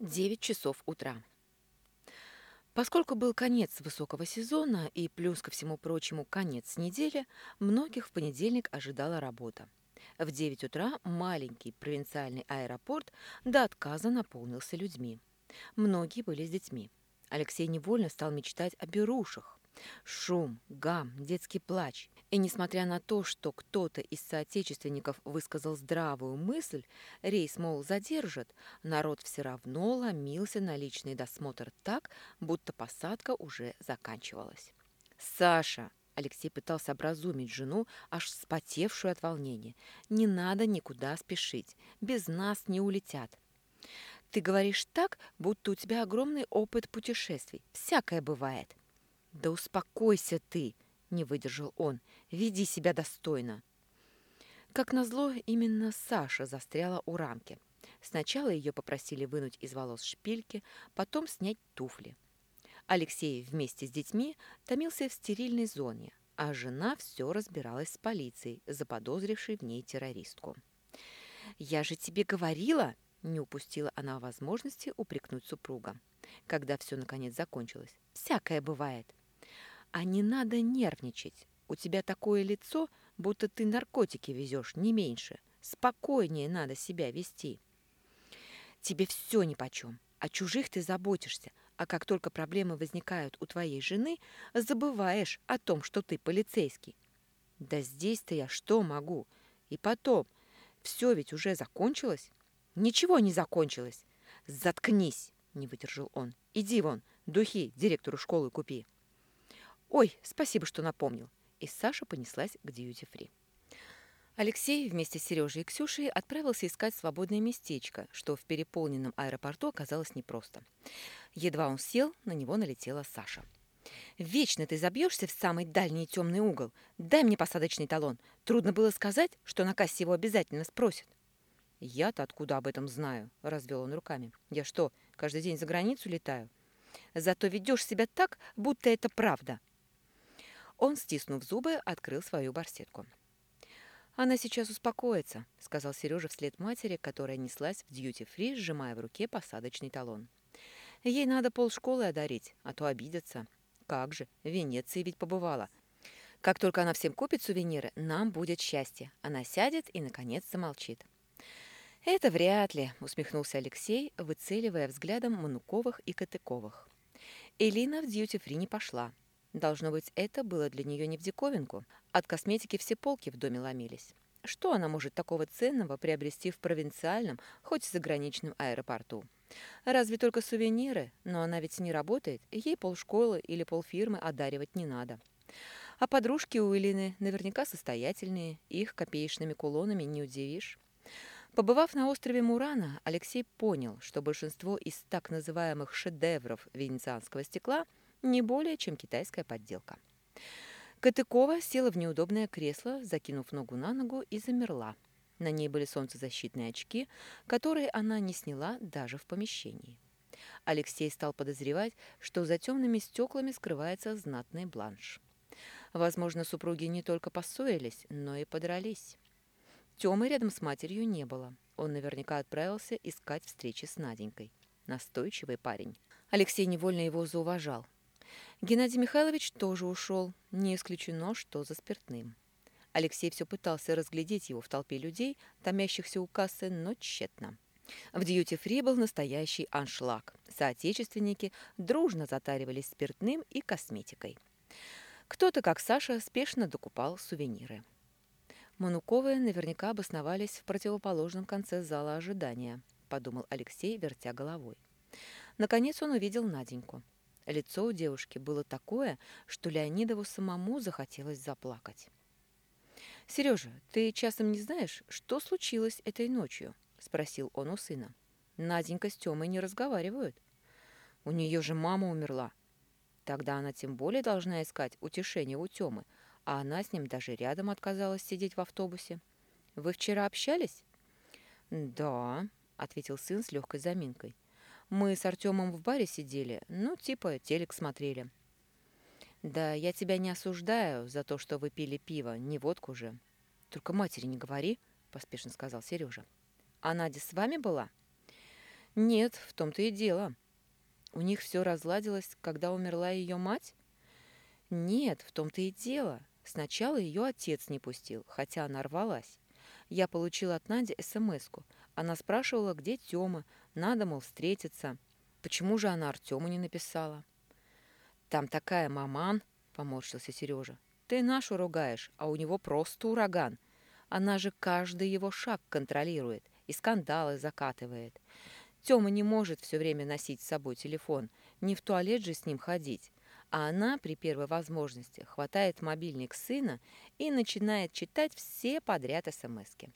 9 часов утра. Поскольку был конец высокого сезона и плюс ко всему прочему конец недели, многих в понедельник ожидала работа. В 9 утра маленький провинциальный аэропорт до отказа наполнился людьми. Многие были с детьми. Алексей невольно стал мечтать о берушах. Шум, гам, детский плач. И несмотря на то, что кто-то из соотечественников высказал здравую мысль, рейс, мол, задержат, народ все равно ломился на личный досмотр так, будто посадка уже заканчивалась. «Саша!» Алексей пытался образумить жену, аж вспотевшую от волнения. «Не надо никуда спешить. Без нас не улетят. Ты говоришь так, будто у тебя огромный опыт путешествий. Всякое бывает». «Да успокойся ты!» — не выдержал он. «Веди себя достойно!» Как назло, именно Саша застряла у рамки. Сначала ее попросили вынуть из волос шпильки, потом снять туфли. Алексей вместе с детьми томился в стерильной зоне, а жена все разбиралась с полицией, заподозрившей в ней террористку. «Я же тебе говорила!» – не упустила она возможности упрекнуть супруга, когда все наконец закончилось. «Всякое бывает!» А не надо нервничать. У тебя такое лицо, будто ты наркотики везешь, не меньше. Спокойнее надо себя вести. Тебе все нипочем. О чужих ты заботишься, а как только проблемы возникают у твоей жены, забываешь о том, что ты полицейский. Да здесь-то я что могу? И потом, все ведь уже закончилось? Ничего не закончилось. Заткнись, не выдержал он. Иди вон, духи директору школы купи. «Ой, спасибо, что напомнил». И Саша понеслась к дьюти-фри. Алексей вместе с Сережей и Ксюшей отправился искать свободное местечко, что в переполненном аэропорту оказалось непросто. Едва он сел, на него налетела Саша. «Вечно ты забьешься в самый дальний темный угол. Дай мне посадочный талон. Трудно было сказать, что на кассе его обязательно спросят». «Я-то откуда об этом знаю?» – развел он руками. «Я что, каждый день за границу летаю?» «Зато ведешь себя так, будто это правда», он, стиснув зубы, открыл свою барсетку. «Она сейчас успокоится», — сказал Сережа вслед матери, которая неслась в дьюти-фри, сжимая в руке посадочный талон. «Ей надо полшколы одарить, а то обидятся. Как же, в Венеции ведь побывала. Как только она всем купит сувениры, нам будет счастье. Она сядет и, наконец, замолчит». «Это вряд ли», — усмехнулся Алексей, выцеливая взглядом Мануковых и Катыковых. Элина в дьюти-фри не пошла. Должно быть, это было для нее не в диковинку. От косметики все полки в доме ломились. Что она может такого ценного приобрести в провинциальном, хоть и заграничном аэропорту? Разве только сувениры, но она ведь не работает, ей полшколы или полфирмы одаривать не надо. А подружки у Элины наверняка состоятельные, их копеечными кулонами не удивишь. Побывав на острове Мурана, Алексей понял, что большинство из так называемых шедевров венецианского стекла – не более, чем китайская подделка. Катыкова села в неудобное кресло, закинув ногу на ногу и замерла. На ней были солнцезащитные очки, которые она не сняла даже в помещении. Алексей стал подозревать, что за темными стеклами скрывается знатный бланш. Возможно, супруги не только поссорились, но и подрались. Темы рядом с матерью не было. Он наверняка отправился искать встречи с Наденькой. Настойчивый парень. Алексей невольно его зауважал. Геннадий Михайлович тоже ушел, не исключено, что за спиртным. Алексей все пытался разглядеть его в толпе людей, томящихся у кассы, но тщетно. В дьюти-фри был настоящий аншлаг. Соотечественники дружно затаривались спиртным и косметикой. Кто-то, как Саша, спешно докупал сувениры. Мануковые наверняка обосновались в противоположном конце зала ожидания, подумал Алексей, вертя головой. Наконец он увидел Наденьку. Лицо у девушки было такое, что Леонидову самому захотелось заплакать. «Сережа, ты часом не знаешь, что случилось этой ночью?» – спросил он у сына. «Наденька с Тёмой не разговаривают. У нее же мама умерла. Тогда она тем более должна искать утешение у Тёмы, а она с ним даже рядом отказалась сидеть в автобусе. Вы вчера общались?» «Да», – ответил сын с легкой заминкой. Мы с Артемом в баре сидели, ну, типа телек смотрели. Да, я тебя не осуждаю за то, что вы пили пиво, не водку же. Только матери не говори, поспешно сказал Сережа. А Надя с вами была? Нет, в том-то и дело. У них все разладилось, когда умерла ее мать? Нет, в том-то и дело. Сначала ее отец не пустил, хотя она рвалась. Я получила от Нади СМС-ку. Она спрашивала, где Тёма, надо, мол, встретиться. Почему же она Артему не написала? «Там такая маман», — поморщился Сережа. «Ты нашу ругаешь, а у него просто ураган. Она же каждый его шаг контролирует и скандалы закатывает. Тёма не может все время носить с собой телефон, не в туалет же с ним ходить. А она при первой возможности хватает мобильник сына и начинает читать все подряд СМСки.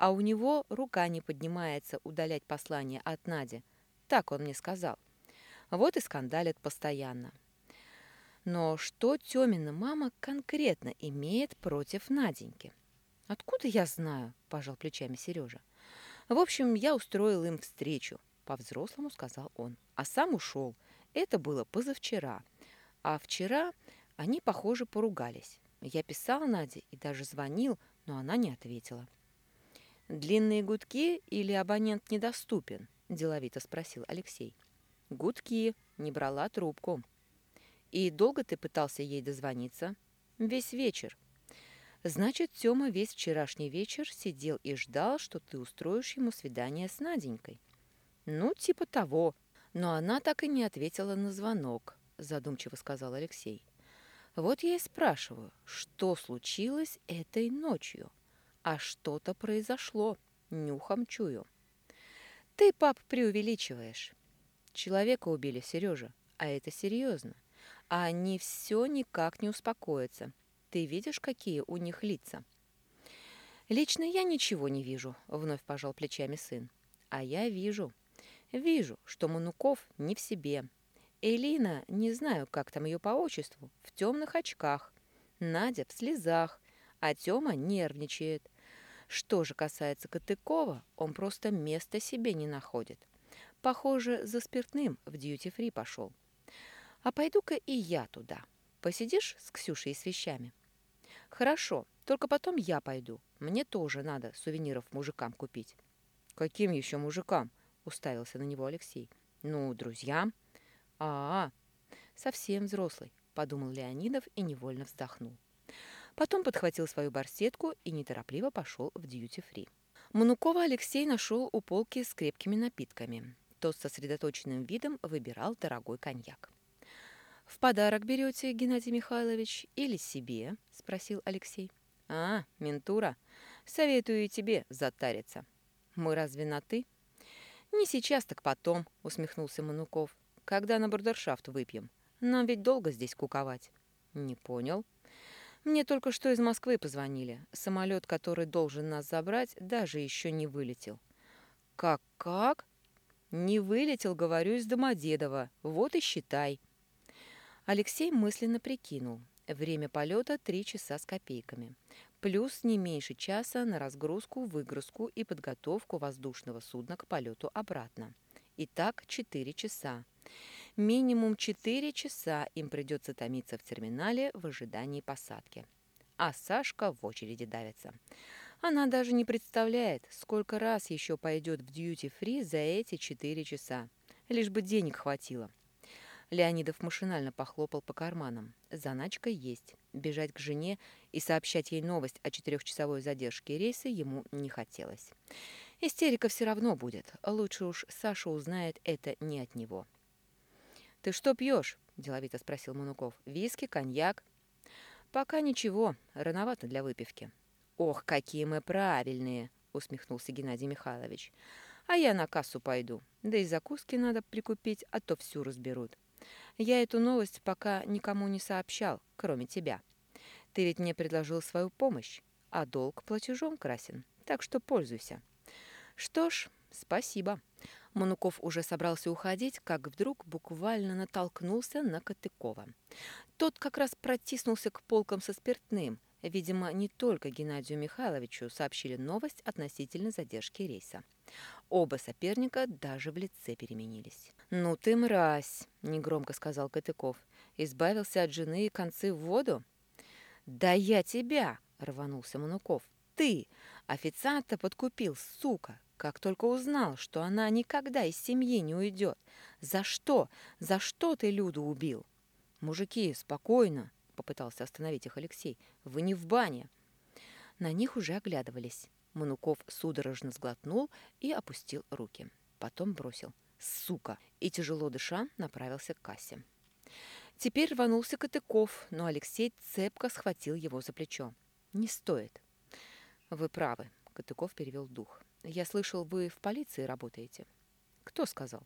А у него рука не поднимается удалять послание от Нади. Так он мне сказал. Вот и скандалит постоянно. Но что Тёмина мама конкретно имеет против Наденьки? Откуда я знаю, пожал плечами Сережа. В общем, я устроил им встречу, по-взрослому сказал он. А сам ушел. Это было позавчера. А вчера они, похоже, поругались. Я писал Наде и даже звонил, но она не ответила. «Длинные гудки или абонент недоступен?» – деловито спросил Алексей. «Гудки. Не брала трубку». «И долго ты пытался ей дозвониться?» «Весь вечер». «Значит, Тёма весь вчерашний вечер сидел и ждал, что ты устроишь ему свидание с Наденькой». «Ну, типа того». Но она так и не ответила на звонок задумчиво сказал Алексей. Вот я и спрашиваю, что случилось этой ночью? А что-то произошло, нюхом чую. Ты, пап, преувеличиваешь. Человека убили, Сережа, а это серьезно. А они все никак не успокоятся. Ты видишь, какие у них лица? Лично я ничего не вижу, вновь пожал плечами сын. А я вижу. Вижу, что Мануков не в себе, Элина, не знаю, как там ее по отчеству, в темных очках. Надя в слезах, а Тёма нервничает. Что же касается Катыкова, он просто места себе не находит. Похоже, за спиртным в дьюти-фри пошел. А пойду-ка и я туда. Посидишь с Ксюшей и с вещами? Хорошо, только потом я пойду. Мне тоже надо сувениров мужикам купить. Каким еще мужикам? Уставился на него Алексей. Ну, друзьям. А, совсем взрослый, подумал Леонидов и невольно вздохнул. Потом подхватил свою барсетку и неторопливо пошел в дьюти-фри. Манукова Алексей нашел у полки с крепкими напитками. Тот с сосредоточенным видом выбирал дорогой коньяк. «В подарок берете, Геннадий Михайлович, или себе?» – спросил Алексей. «А, ментура, советую и тебе затариться». «Мы разве на «ты»?» «Не сейчас, так потом», – усмехнулся Мануков. Когда на бурдершафт выпьем? Нам ведь долго здесь куковать». «Не понял». «Мне только что из Москвы позвонили. Самолет, который должен нас забрать, даже еще не вылетел». «Как-как?» «Не вылетел, говорю, из Домодедова. Вот и считай». Алексей мысленно прикинул. Время полета три часа с копейками. Плюс не меньше часа на разгрузку, выгрузку и подготовку воздушного судна к полету обратно. Итак, четыре часа. Минимум 4 часа им придется томиться в терминале в ожидании посадки. А Сашка в очереди давится. Она даже не представляет, сколько раз еще пойдет в дьюти-фри за эти 4 часа. Лишь бы денег хватило. Леонидов машинально похлопал по карманам. Заначка есть. Бежать к жене и сообщать ей новость о четырехчасовой задержке рейса ему не хотелось. Истерика все равно будет. Лучше уж Саша узнает это не от него. «Ты что пьешь?» – деловито спросил Мануков. «Виски, коньяк?» «Пока ничего. Рановато для выпивки». «Ох, какие мы правильные!» – усмехнулся Геннадий Михайлович. «А я на кассу пойду. Да и закуски надо прикупить, а то всю разберут. Я эту новость пока никому не сообщал, кроме тебя. Ты ведь мне предложил свою помощь, а долг платежом красен, так что пользуйся». «Что ж, спасибо». Мануков уже собрался уходить, как вдруг буквально натолкнулся на Катыкова. Тот как раз протиснулся к полкам со спиртным. Видимо, не только Геннадию Михайловичу сообщили новость относительно задержки рейса. Оба соперника даже в лице переменились. «Ну ты мразь!» – негромко сказал Катыков. «Избавился от жены и концы в воду?» «Да я тебя!» – рванулся Мануков. «Ты! Официанта подкупил, сука! Как только узнал, что она никогда из семьи не уйдет. За что? За что ты Люду убил? Мужики, спокойно, попытался остановить их Алексей. Вы не в бане. На них уже оглядывались. Мануков судорожно сглотнул и опустил руки. Потом бросил «Сука!» и, тяжело дыша, направился к кассе. Теперь рванулся Катыков, но Алексей цепко схватил его за плечо. «Не стоит». «Вы правы», — Катыков перевел дух. «Я слышал, вы в полиции работаете». «Кто сказал?»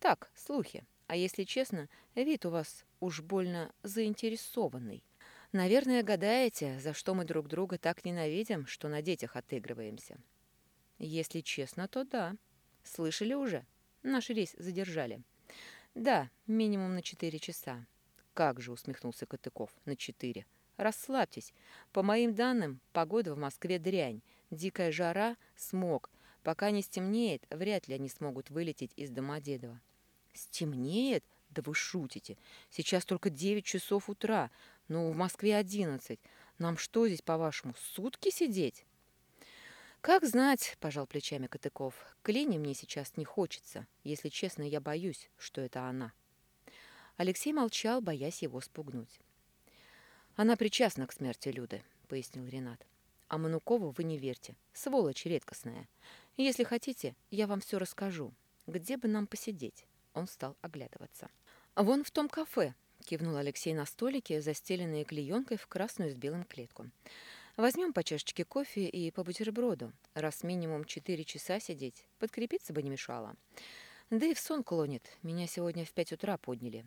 «Так, слухи. А если честно, вид у вас уж больно заинтересованный. Наверное, гадаете, за что мы друг друга так ненавидим, что на детях отыгрываемся». «Если честно, то да. Слышали уже? Наш рейс задержали». «Да, минимум на четыре часа». «Как же», — усмехнулся Катыков, — «на четыре». «Расслабьтесь. По моим данным, погода в Москве дрянь. Дикая жара, смог. Пока не стемнеет, вряд ли они смогут вылететь из Домодедово». «Стемнеет? Да вы шутите. Сейчас только девять часов утра. Ну, в Москве одиннадцать. Нам что здесь, по-вашему, сутки сидеть?» «Как знать», — пожал плечами Катыков, — «к Лене мне сейчас не хочется. Если честно, я боюсь, что это она». Алексей молчал, боясь его спугнуть. «Она причастна к смерти Люды», — пояснил Ренат. «А Манукову вы не верьте. Сволочь редкостная. Если хотите, я вам все расскажу. Где бы нам посидеть?» Он стал оглядываться. «Вон в том кафе», — кивнул Алексей на столике, застеленные клеенкой в красную с белым клетку. Возьмем по чашечке кофе и по бутерброду. Раз минимум четыре часа сидеть, подкрепиться бы не мешало. Да и в сон клонит. Меня сегодня в пять утра подняли.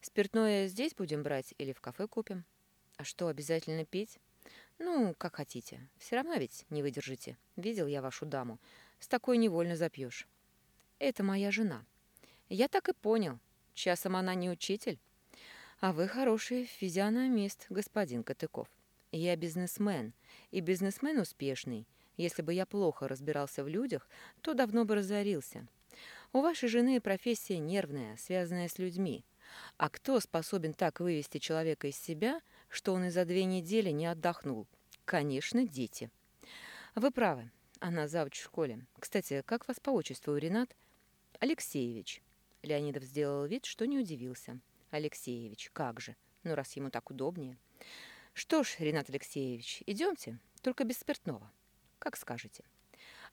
Спиртное здесь будем брать или в кафе купим? А что, обязательно пить? Ну, как хотите. Все равно ведь не выдержите. Видел я вашу даму. С такой невольно запьешь. Это моя жена. Я так и понял. Часом она не учитель. А вы хороший физиономист, господин Катыков. Я бизнесмен, и бизнесмен успешный. Если бы я плохо разбирался в людях, то давно бы разорился. У вашей жены профессия нервная, связанная с людьми. А кто способен так вывести человека из себя, что он и за две недели не отдохнул? Конечно, дети. Вы правы. Она завуч в школе. Кстати, как вас по отчеству, Ренат? Алексеевич. Леонидов сделал вид, что не удивился. Алексеевич, как же. Ну, раз ему так удобнее. «Что ж, Ренат Алексеевич, идемте, только без спиртного. Как скажете».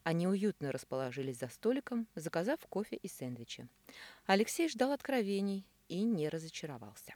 Они уютно расположились за столиком, заказав кофе и сэндвичи. Алексей ждал откровений и не разочаровался.